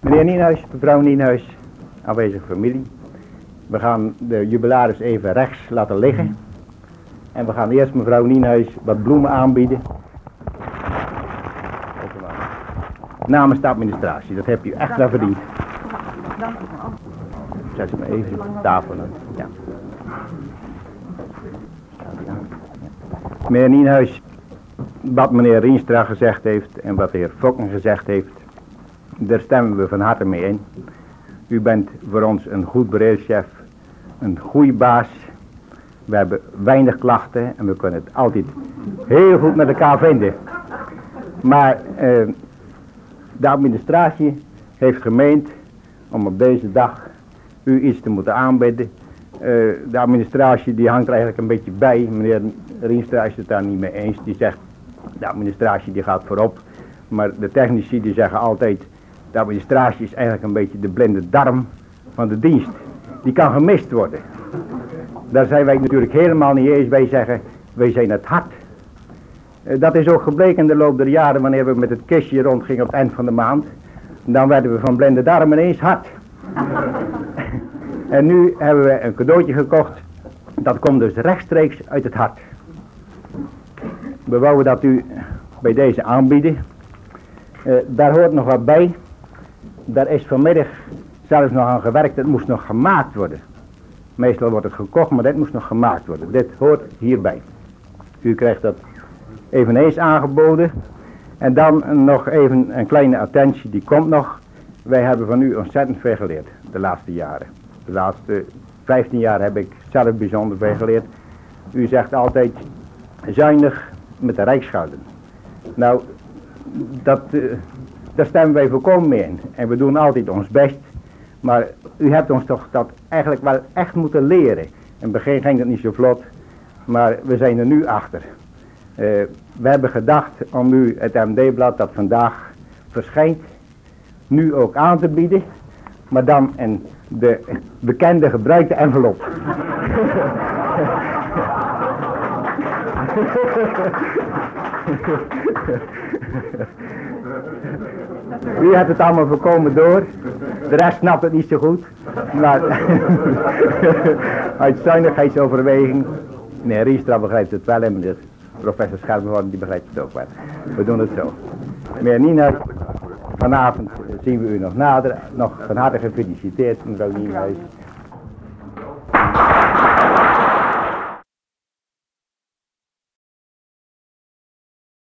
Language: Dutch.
Meneer Nienhuis, mevrouw Nienhuis, aanwezige familie. We gaan de jubilaris even rechts laten liggen. En we gaan eerst mevrouw Nienhuis wat bloemen aanbieden. Namens de administratie, dat hebt u echt wel verdiend. Zet ze maar even op tafel. Ja. Meneer Nienhuis, wat meneer Rienstra gezegd heeft en wat de heer Fokken gezegd heeft, daar stemmen we van harte mee in. U bent voor ons een goed bereidschef, een goede baas. We hebben weinig klachten en we kunnen het altijd heel goed met elkaar vinden. Maar eh, de administratie heeft gemeend om op deze dag u iets te moeten aanbieden. Uh, de administratie die hangt er eigenlijk een beetje bij. Meneer Rienstra is het daar niet mee eens. Die zegt, de administratie die gaat voorop. Maar de technici die zeggen altijd, de administratie is eigenlijk een beetje de blinde darm van de dienst. Die kan gemist worden. Daar zijn wij natuurlijk helemaal niet eens bij zeggen, wij zijn het hart. Uh, dat is ook gebleken in de loop der jaren wanneer we met het kistje rondgingen op het eind van de maand. Dan werden we van blinde darm ineens hard. en nu hebben we een cadeautje gekocht. Dat komt dus rechtstreeks uit het hart. We wouden dat u bij deze aanbieden. Uh, daar hoort nog wat bij. Daar is vanmiddag zelfs nog aan gewerkt. Het moest nog gemaakt worden. Meestal wordt het gekocht, maar dit moest nog gemaakt worden. Dit hoort hierbij. U krijgt dat eveneens aangeboden. En dan nog even een kleine attentie, die komt nog. Wij hebben van u ontzettend veel geleerd de laatste jaren. De laatste 15 jaar heb ik zelf bijzonder veel geleerd. U zegt altijd zuinig met de rijksschouwen. Nou, dat, uh, daar stemmen wij volkomen in. En we doen altijd ons best. Maar u hebt ons toch dat eigenlijk wel echt moeten leren. In het begin ging dat niet zo vlot. Maar we zijn er nu achter. Uh, we hebben gedacht om u het MD-blad dat vandaag verschijnt, nu ook aan te bieden. Maar dan in de bekende gebruikte envelop. U hebt het allemaal voorkomen door. De rest snapt het niet zo goed. Maar uit zuinigheidsoverweging. Nee, Riestra begrijpt het wel en meneer professor Scherpenhoorn die begrijpt het ook wel. We doen het zo. Meneer Nina, vanavond zien we u nog nader. Nog van harte gefeliciteerd mevrouw Nienhuis.